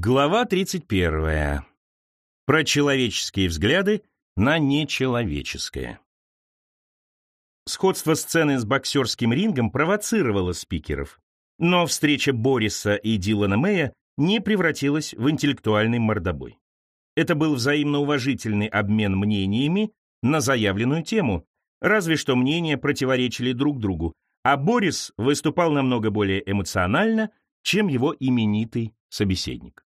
Глава 31. Про человеческие взгляды на нечеловеческое. Сходство сцены с боксерским рингом провоцировало спикеров, но встреча Бориса и Дилана Мэя не превратилась в интеллектуальный мордобой. Это был взаимно уважительный обмен мнениями на заявленную тему, разве что мнения противоречили друг другу, а Борис выступал намного более эмоционально, чем его именитый собеседник.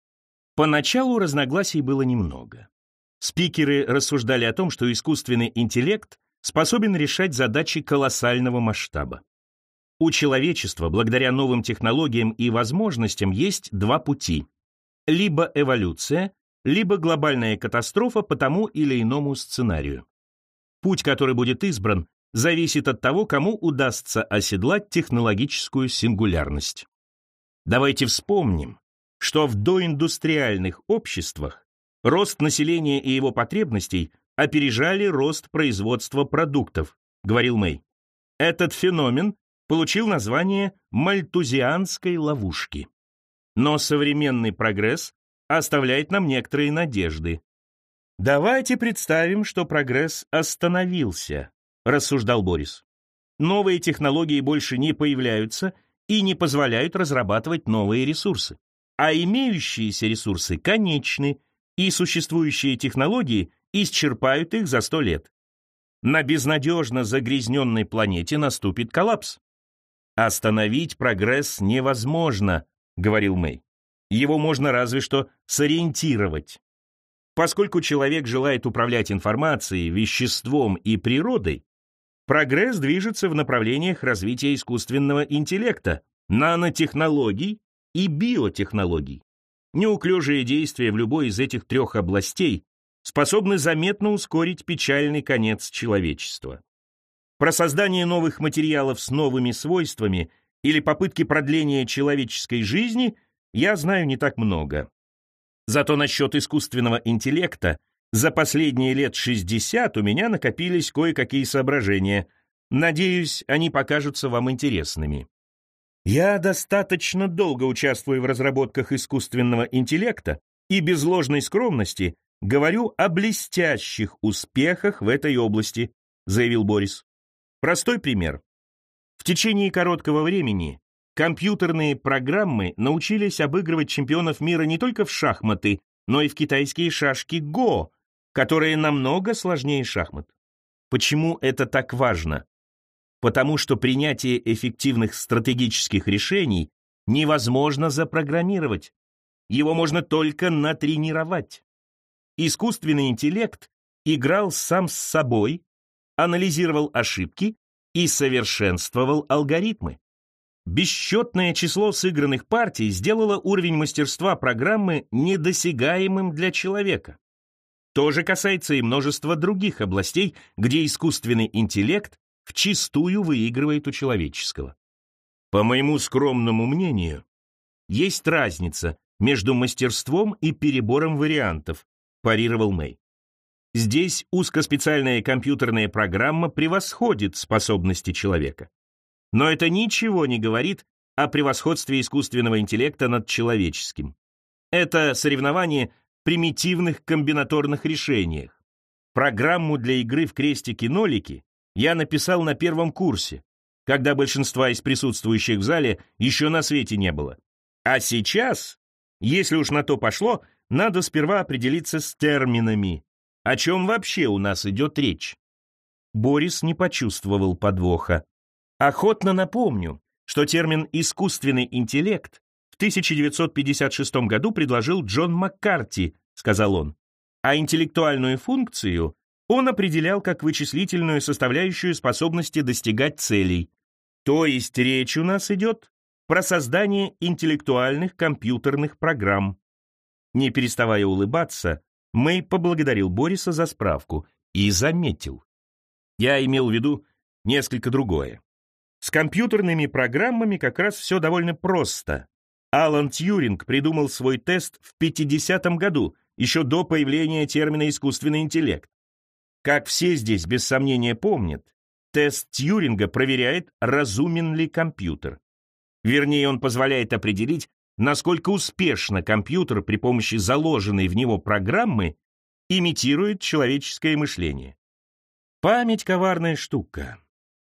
Поначалу разногласий было немного. Спикеры рассуждали о том, что искусственный интеллект способен решать задачи колоссального масштаба. У человечества, благодаря новым технологиям и возможностям, есть два пути. Либо эволюция, либо глобальная катастрофа по тому или иному сценарию. Путь, который будет избран, зависит от того, кому удастся оседлать технологическую сингулярность. Давайте вспомним, что в доиндустриальных обществах рост населения и его потребностей опережали рост производства продуктов, говорил Мэй. Этот феномен получил название мальтузианской ловушки. Но современный прогресс оставляет нам некоторые надежды. Давайте представим, что прогресс остановился, рассуждал Борис. Новые технологии больше не появляются и не позволяют разрабатывать новые ресурсы а имеющиеся ресурсы конечны, и существующие технологии исчерпают их за сто лет. На безнадежно загрязненной планете наступит коллапс. «Остановить прогресс невозможно», — говорил Мэй. «Его можно разве что сориентировать». Поскольку человек желает управлять информацией, веществом и природой, прогресс движется в направлениях развития искусственного интеллекта, нанотехнологий и биотехнологий. Неуклюжие действия в любой из этих трех областей способны заметно ускорить печальный конец человечества. Про создание новых материалов с новыми свойствами или попытки продления человеческой жизни я знаю не так много. Зато насчет искусственного интеллекта за последние лет 60 у меня накопились кое-какие соображения. Надеюсь, они покажутся вам интересными. Я достаточно долго участвую в разработках искусственного интеллекта и без ложной скромности говорю о блестящих успехах в этой области, заявил Борис. Простой пример. В течение короткого времени компьютерные программы научились обыгрывать чемпионов мира не только в шахматы, но и в китайские шашки Го, которые намного сложнее шахмат. Почему это так важно? Потому что принятие эффективных стратегических решений невозможно запрограммировать. Его можно только натренировать. Искусственный интеллект играл сам с собой, анализировал ошибки и совершенствовал алгоритмы. Бесчетное число сыгранных партий сделало уровень мастерства программы недосягаемым для человека. То же касается и множества других областей, где искусственный интеллект вчистую выигрывает у человеческого. По моему скромному мнению, есть разница между мастерством и перебором вариантов, парировал Мэй. Здесь узкоспециальная компьютерная программа превосходит способности человека. Но это ничего не говорит о превосходстве искусственного интеллекта над человеческим. Это соревнование в примитивных комбинаторных решениях. Программу для игры в крестики-нолики я написал на первом курсе, когда большинства из присутствующих в зале еще на свете не было. А сейчас, если уж на то пошло, надо сперва определиться с терминами. О чем вообще у нас идет речь? Борис не почувствовал подвоха. Охотно напомню, что термин «искусственный интеллект» в 1956 году предложил Джон Маккарти, сказал он, а интеллектуальную функцию он определял как вычислительную составляющую способности достигать целей. То есть речь у нас идет про создание интеллектуальных компьютерных программ. Не переставая улыбаться, Мэй поблагодарил Бориса за справку и заметил. Я имел в виду несколько другое. С компьютерными программами как раз все довольно просто. Алан Тьюринг придумал свой тест в 50-м году, еще до появления термина «искусственный интеллект». Как все здесь без сомнения помнят, тест Тьюринга проверяет, разумен ли компьютер. Вернее, он позволяет определить, насколько успешно компьютер при помощи заложенной в него программы имитирует человеческое мышление. Память — коварная штука.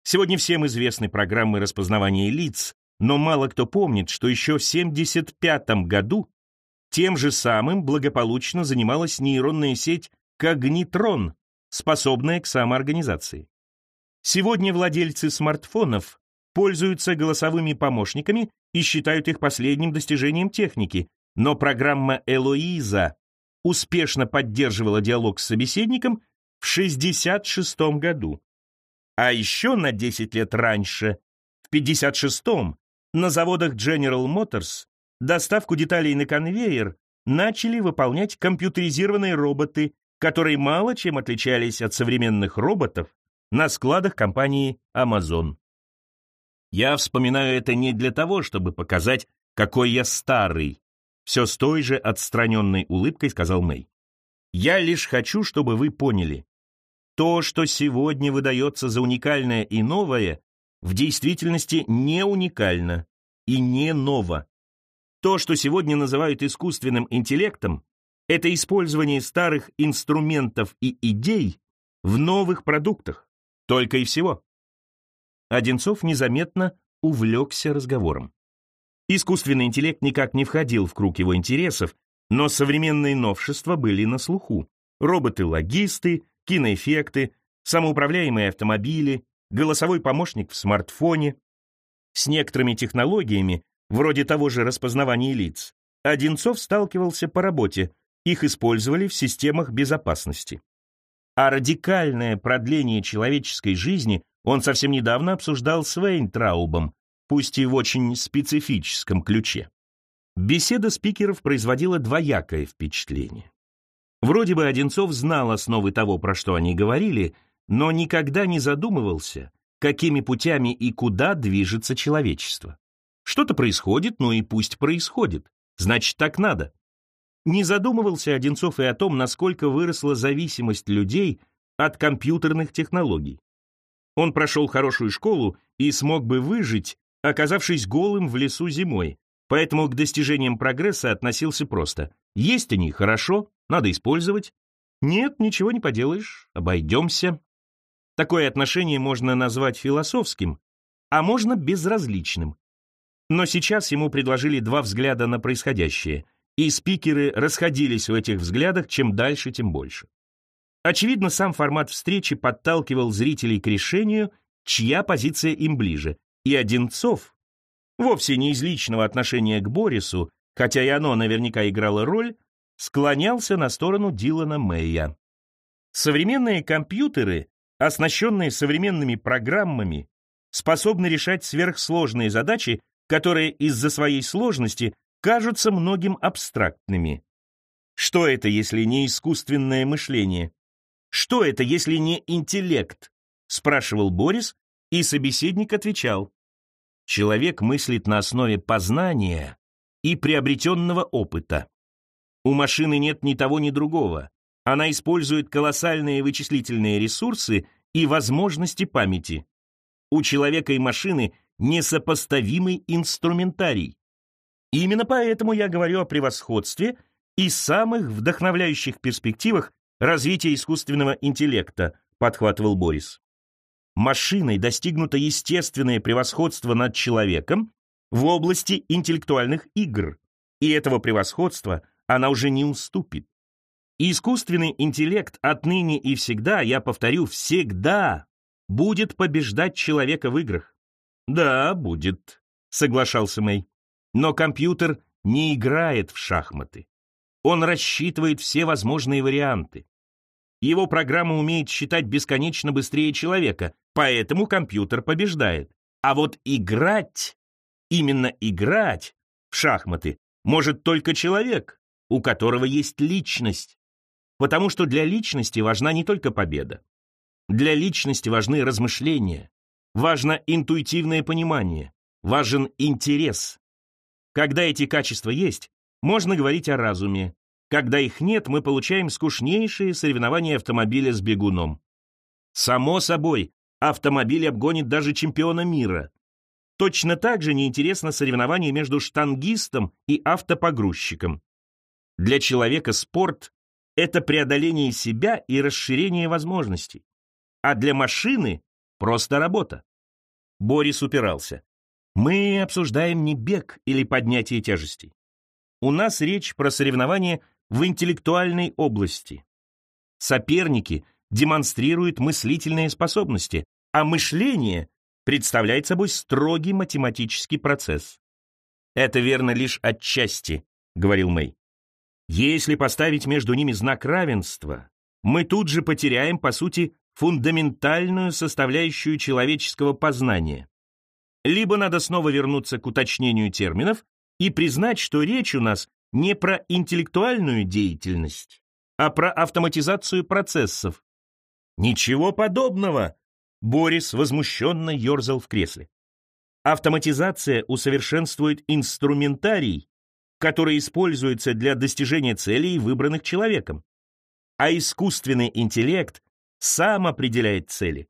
Сегодня всем известны программы распознавания лиц, но мало кто помнит, что еще в 1975 году тем же самым благополучно занималась нейронная сеть Когнитрон, способная к самоорганизации. Сегодня владельцы смартфонов пользуются голосовыми помощниками и считают их последним достижением техники, но программа Элоиза успешно поддерживала диалог с собеседником в 1966 году. А еще на 10 лет раньше, в 1956 на заводах General Motors доставку деталей на конвейер начали выполнять компьютеризированные роботы, которые мало чем отличались от современных роботов на складах компании Amazon. Я вспоминаю это не для того, чтобы показать, какой я старый, все с той же отстраненной улыбкой сказал Мэй. Я лишь хочу, чтобы вы поняли, то, что сегодня выдается за уникальное и новое, в действительности не уникально и не ново. То, что сегодня называют искусственным интеллектом, это использование старых инструментов и идей в новых продуктах, только и всего. Одинцов незаметно увлекся разговором. Искусственный интеллект никак не входил в круг его интересов, но современные новшества были на слуху. Роботы-логисты, киноэффекты, самоуправляемые автомобили, голосовой помощник в смартфоне. С некоторыми технологиями, вроде того же распознавания лиц, Одинцов сталкивался по работе, их использовали в системах безопасности. А радикальное продление человеческой жизни он совсем недавно обсуждал с Вейнтраубом, пусть и в очень специфическом ключе. Беседа спикеров производила двоякое впечатление. Вроде бы Одинцов знал основы того, про что они говорили, но никогда не задумывался, какими путями и куда движется человечество. Что-то происходит, ну и пусть происходит. Значит, так надо. Не задумывался Одинцов и о том, насколько выросла зависимость людей от компьютерных технологий. Он прошел хорошую школу и смог бы выжить, оказавшись голым в лесу зимой, поэтому к достижениям прогресса относился просто. Есть они хорошо, надо использовать. Нет, ничего не поделаешь, обойдемся. Такое отношение можно назвать философским, а можно безразличным. Но сейчас ему предложили два взгляда на происходящее, и спикеры расходились в этих взглядах, чем дальше, тем больше. Очевидно, сам формат встречи подталкивал зрителей к решению, чья позиция им ближе. И Одинцов, вовсе не из личного отношения к Борису, хотя и оно наверняка играло роль, склонялся на сторону Дилана Мэя. Современные компьютеры, оснащенные современными программами, способны решать сверхсложные задачи, которые из-за своей сложности кажутся многим абстрактными. Что это, если не искусственное мышление? Что это, если не интеллект? Спрашивал Борис, и собеседник отвечал. Человек мыслит на основе познания и приобретенного опыта. У машины нет ни того, ни другого. Она использует колоссальные вычислительные ресурсы и возможности памяти. У человека и машины несопоставимый инструментарий. Именно поэтому я говорю о превосходстве и самых вдохновляющих перспективах развития искусственного интеллекта, подхватывал Борис. Машиной достигнуто естественное превосходство над человеком в области интеллектуальных игр, и этого превосходства она уже не уступит. искусственный интеллект отныне и всегда, я повторю, всегда будет побеждать человека в играх. Да, будет, соглашался Мэй. Но компьютер не играет в шахматы. Он рассчитывает все возможные варианты. Его программа умеет считать бесконечно быстрее человека, поэтому компьютер побеждает. А вот играть, именно играть в шахматы может только человек, у которого есть личность. Потому что для личности важна не только победа. Для личности важны размышления, важно интуитивное понимание, важен интерес. Когда эти качества есть, можно говорить о разуме. Когда их нет, мы получаем скучнейшие соревнования автомобиля с бегуном. Само собой, автомобиль обгонит даже чемпиона мира. точно так же неинтересно соревнование между штангистом и автопогрузчиком. Для человека спорт — это преодоление себя и расширение возможностей, а для машины — просто работа. Борис упирался. Мы обсуждаем не бег или поднятие тяжестей. У нас речь про соревнования в интеллектуальной области. Соперники демонстрируют мыслительные способности, а мышление представляет собой строгий математический процесс. «Это верно лишь отчасти», — говорил Мэй. «Если поставить между ними знак равенства, мы тут же потеряем, по сути, фундаментальную составляющую человеческого познания. Либо надо снова вернуться к уточнению терминов и признать, что речь у нас не про интеллектуальную деятельность, а про автоматизацию процессов. Ничего подобного, Борис возмущенно ерзал в кресле. Автоматизация усовершенствует инструментарий, который используется для достижения целей, выбранных человеком. А искусственный интеллект сам определяет цели.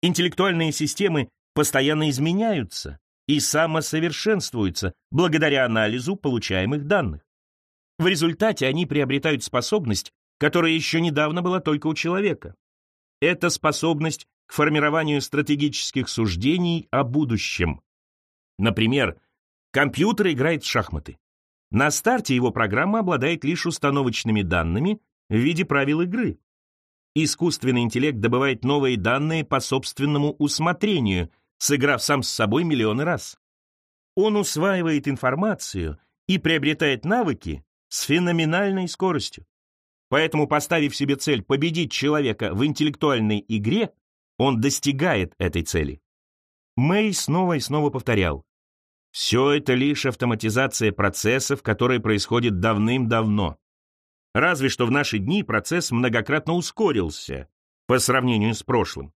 Интеллектуальные системы постоянно изменяются и самосовершенствуются благодаря анализу получаемых данных. В результате они приобретают способность, которая еще недавно была только у человека. Это способность к формированию стратегических суждений о будущем. Например, компьютер играет в шахматы. На старте его программа обладает лишь установочными данными в виде правил игры. Искусственный интеллект добывает новые данные по собственному усмотрению, сыграв сам с собой миллионы раз. Он усваивает информацию и приобретает навыки с феноменальной скоростью. Поэтому, поставив себе цель победить человека в интеллектуальной игре, он достигает этой цели. Мэй снова и снова повторял. Все это лишь автоматизация процессов, которые происходят давным-давно. Разве что в наши дни процесс многократно ускорился по сравнению с прошлым.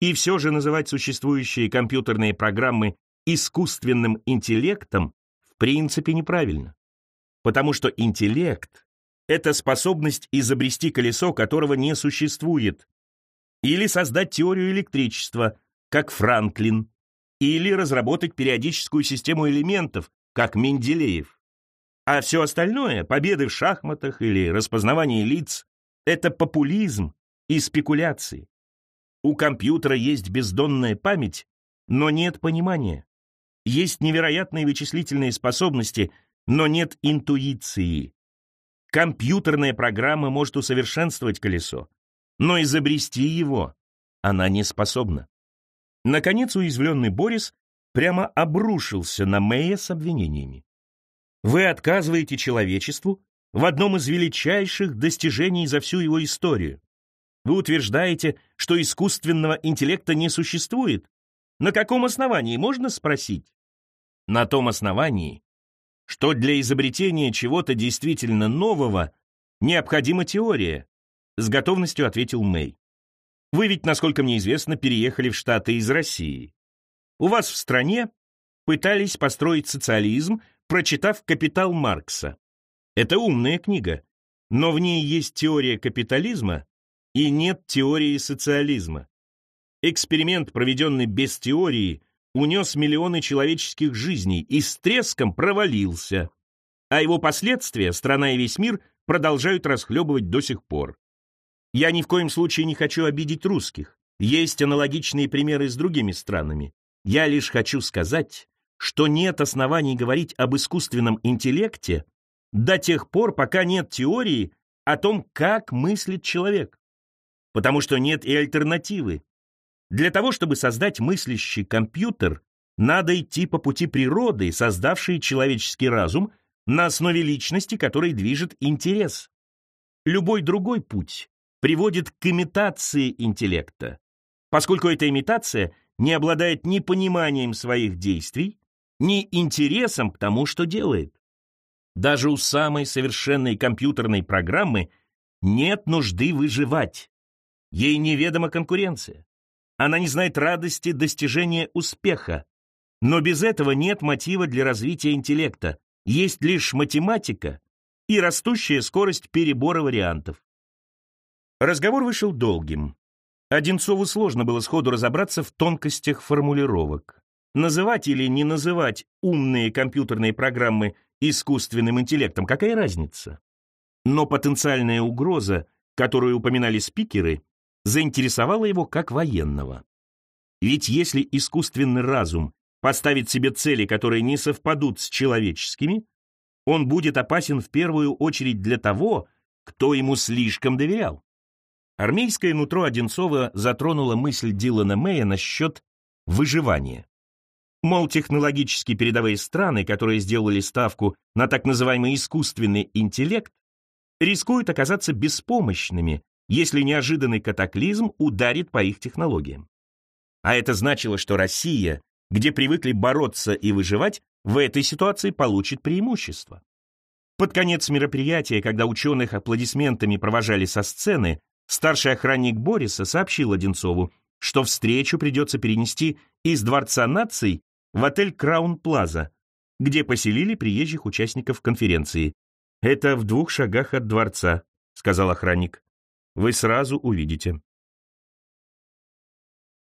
И все же называть существующие компьютерные программы искусственным интеллектом в принципе неправильно. Потому что интеллект — это способность изобрести колесо, которого не существует, или создать теорию электричества, как Франклин, или разработать периодическую систему элементов, как Менделеев. А все остальное, победы в шахматах или распознавание лиц, это популизм и спекуляции. У компьютера есть бездонная память, но нет понимания. Есть невероятные вычислительные способности, но нет интуиции. Компьютерная программа может усовершенствовать колесо, но изобрести его она не способна. Наконец уязвленный Борис прямо обрушился на Мэя с обвинениями. Вы отказываете человечеству в одном из величайших достижений за всю его историю. Вы утверждаете, что искусственного интеллекта не существует. На каком основании, можно спросить? На том основании, что для изобретения чего-то действительно нового необходима теория, с готовностью ответил Мэй. Вы ведь, насколько мне известно, переехали в Штаты из России. У вас в стране пытались построить социализм, прочитав «Капитал Маркса». Это умная книга, но в ней есть теория капитализма и нет теории социализма. Эксперимент, проведенный без теории, унес миллионы человеческих жизней и с треском провалился, а его последствия страна и весь мир продолжают расхлебывать до сих пор. Я ни в коем случае не хочу обидеть русских. Есть аналогичные примеры с другими странами. Я лишь хочу сказать, что нет оснований говорить об искусственном интеллекте до тех пор, пока нет теории о том, как мыслит человек. Потому что нет и альтернативы. Для того, чтобы создать мыслящий компьютер, надо идти по пути природы, создавшей человеческий разум на основе личности, которой движет интерес. Любой другой путь приводит к имитации интеллекта, поскольку эта имитация не обладает ни пониманием своих действий, ни интересом к тому, что делает. Даже у самой совершенной компьютерной программы нет нужды выживать. Ей неведома конкуренция. Она не знает радости достижения успеха. Но без этого нет мотива для развития интеллекта. Есть лишь математика и растущая скорость перебора вариантов. Разговор вышел долгим. Одинцову сложно было сходу разобраться в тонкостях формулировок. называть или не называть умные компьютерные программы искусственным интеллектом, какая разница? Но потенциальная угроза, которую упоминали спикеры, заинтересовала его как военного. Ведь если искусственный разум поставит себе цели, которые не совпадут с человеческими, он будет опасен в первую очередь для того, кто ему слишком доверял. Армейское нутро Одинцова затронуло мысль Дилана Мэя насчет выживания. Мол, технологически передовые страны, которые сделали ставку на так называемый искусственный интеллект, рискуют оказаться беспомощными, если неожиданный катаклизм ударит по их технологиям. А это значило, что Россия, где привыкли бороться и выживать, в этой ситуации получит преимущество. Под конец мероприятия, когда ученых аплодисментами провожали со сцены, старший охранник Бориса сообщил Одинцову, что встречу придется перенести из Дворца наций в отель Краун Плаза, где поселили приезжих участников конференции. «Это в двух шагах от дворца», — сказал охранник. «Вы сразу увидите».